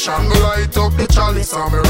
shine, go light up the chalice and me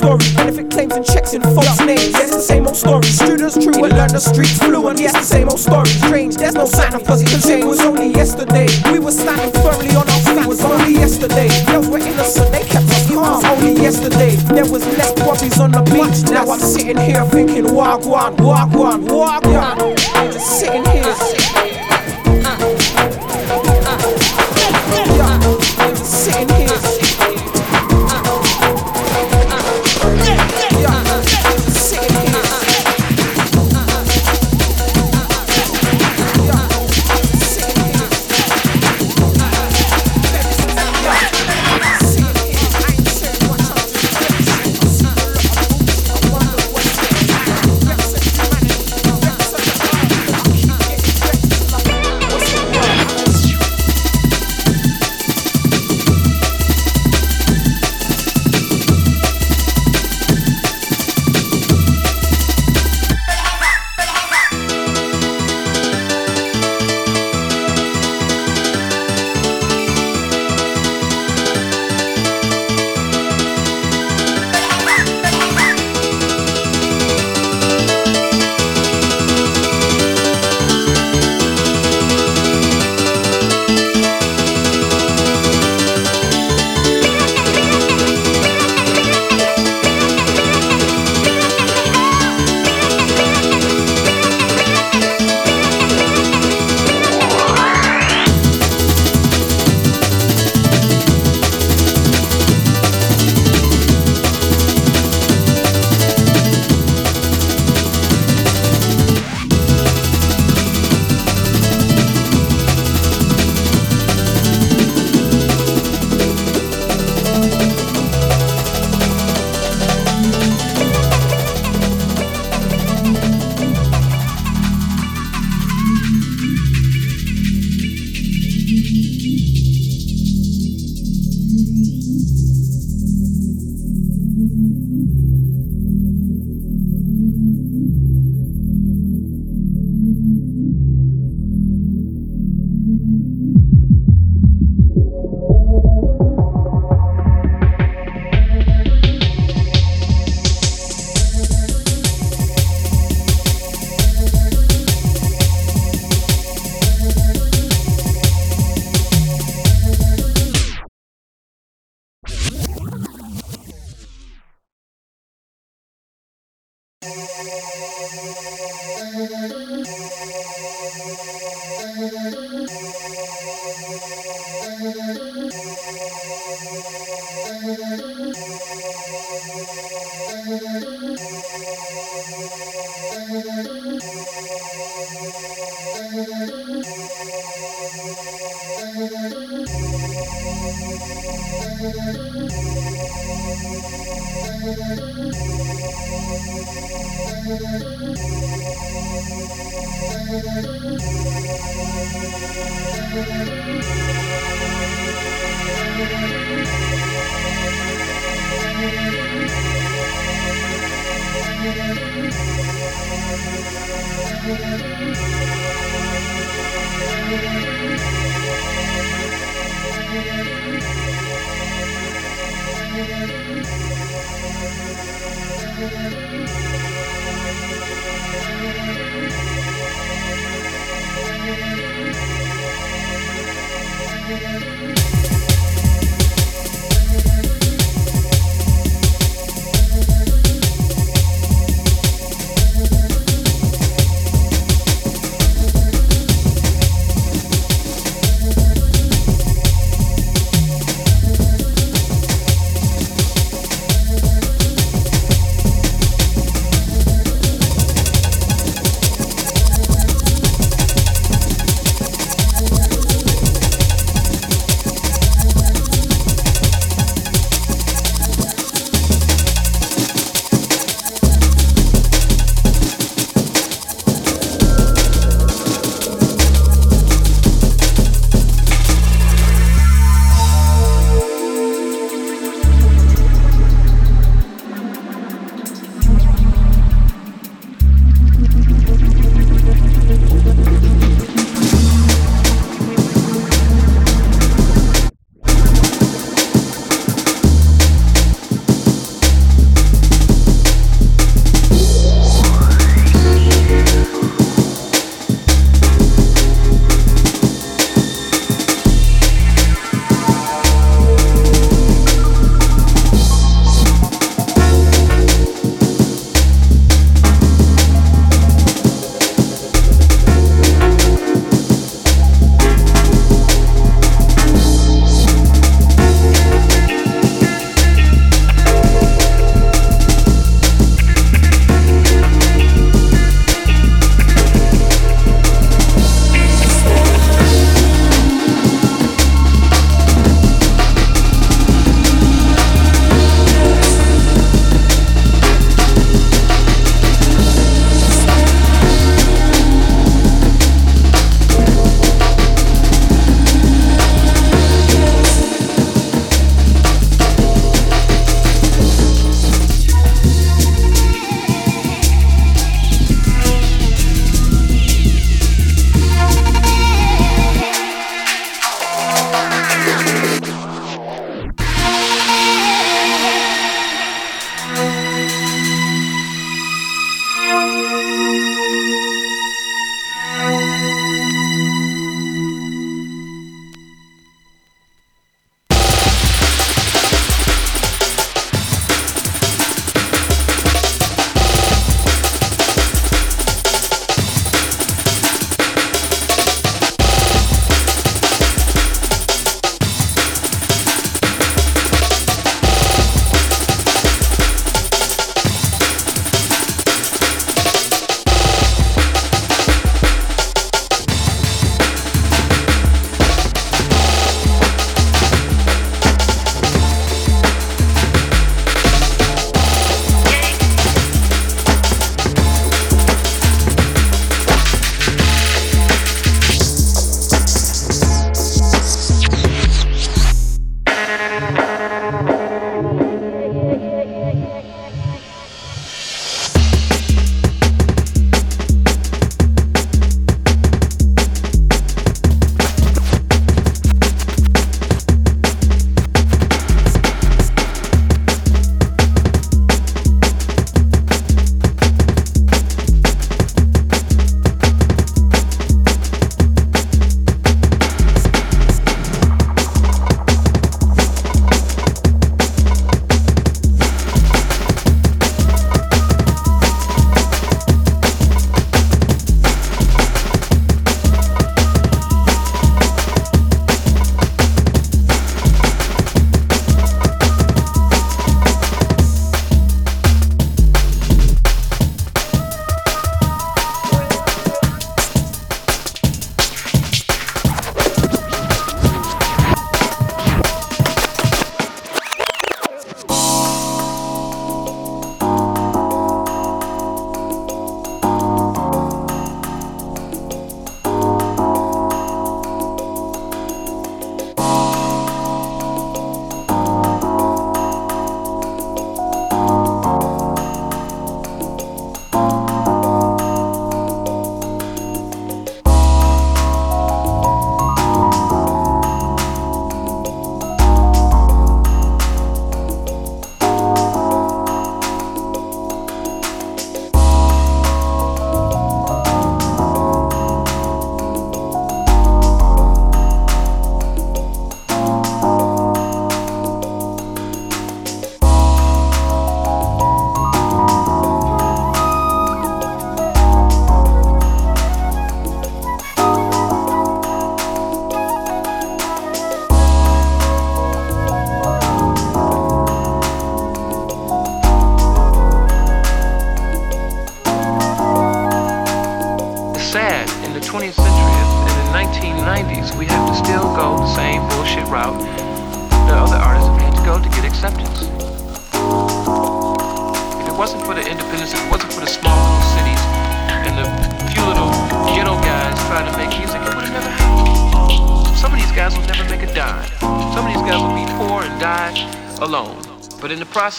story. Benefit claims and checks in folks' names. Yes, the same old story. Students true and learn the streets fluent. Yes, the same old story. Strange, there's no sign of positive change. It was only yesterday. We were standing firmly on our feet. It was only yesterday. Girls were innocent, they kept us calm. Only yesterday, there was less bodies on the beach. Now I'm sitting here thinking, walk on, walk on, walk.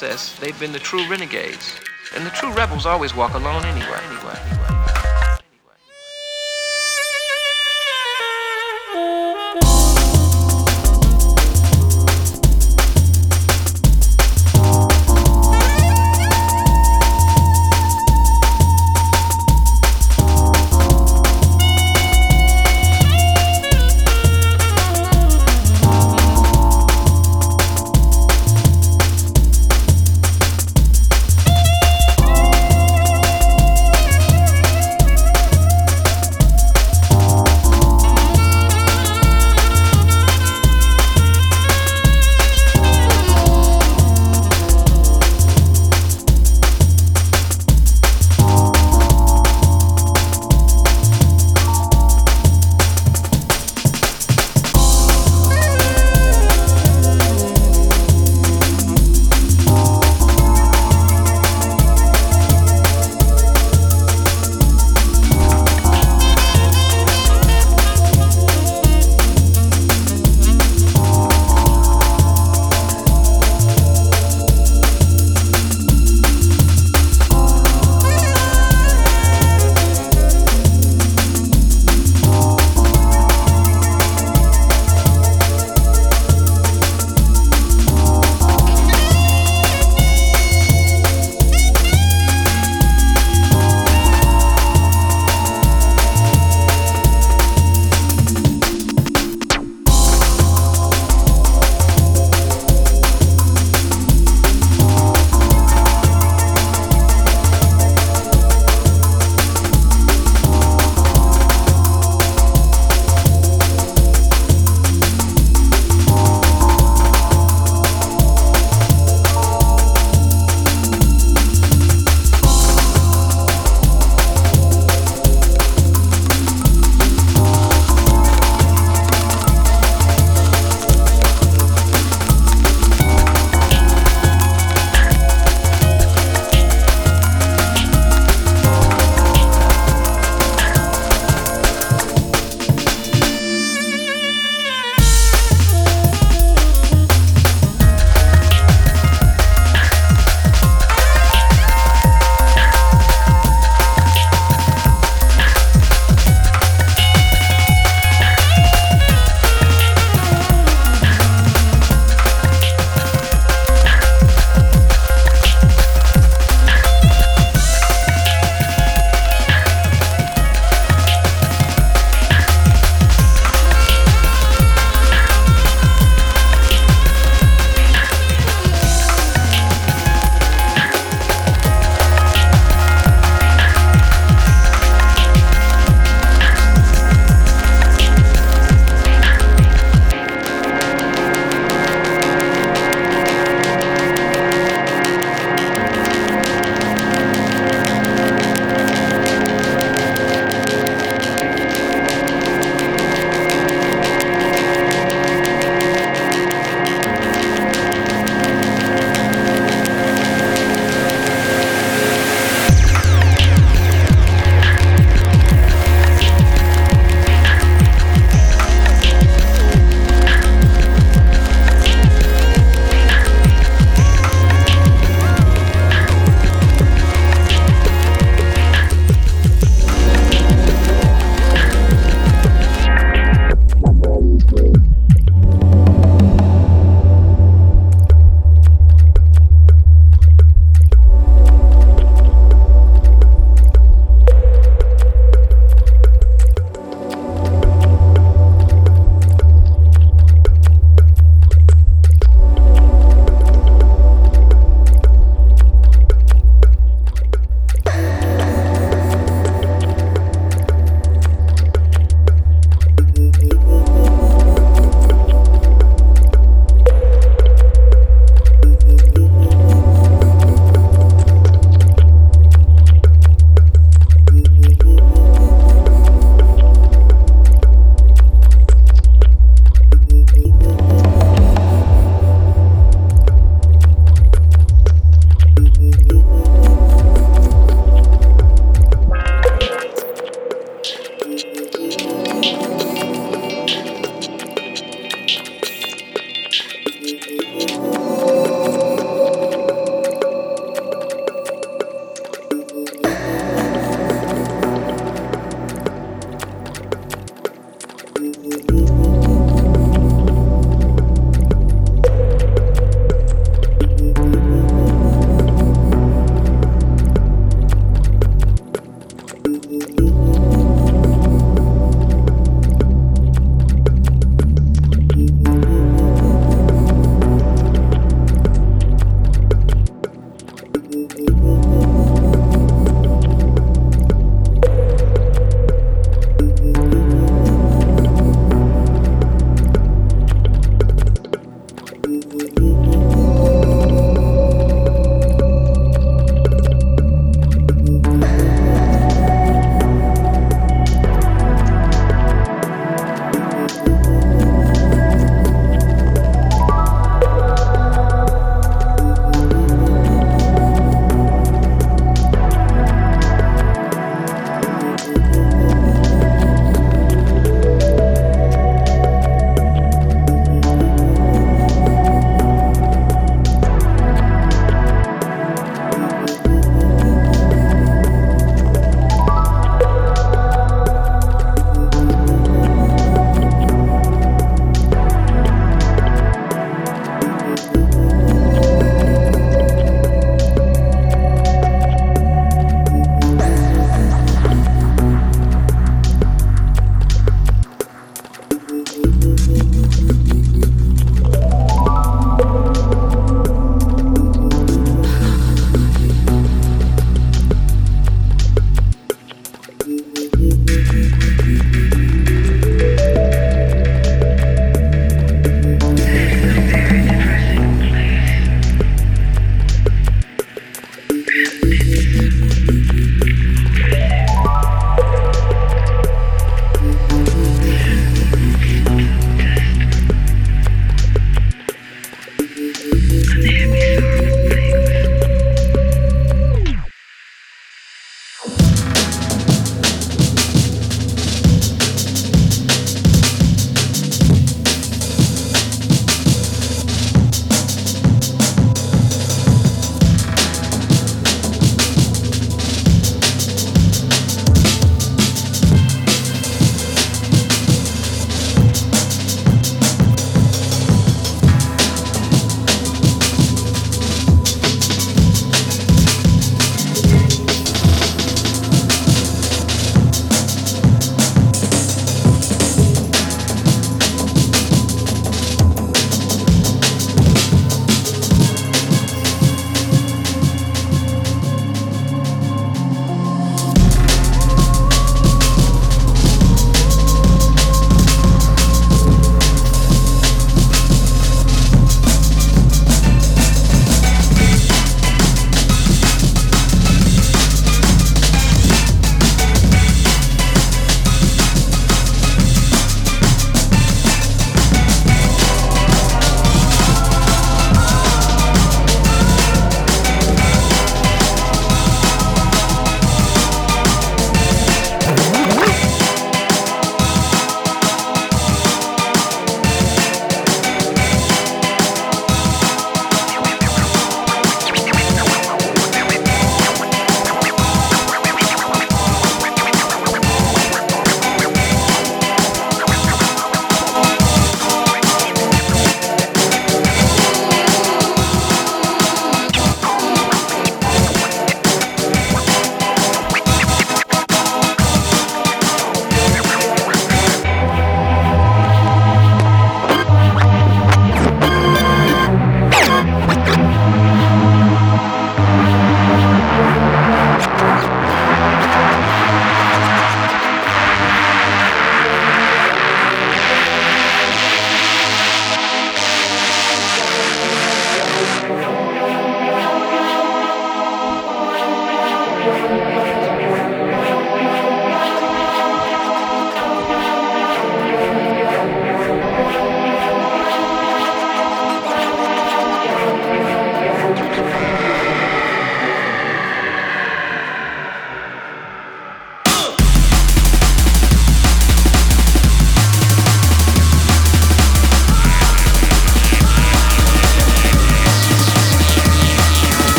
process, they've been the true renegades. And the true rebels always walk alone anyway, anyway.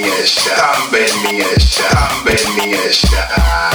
mía, tan bella, tan bella.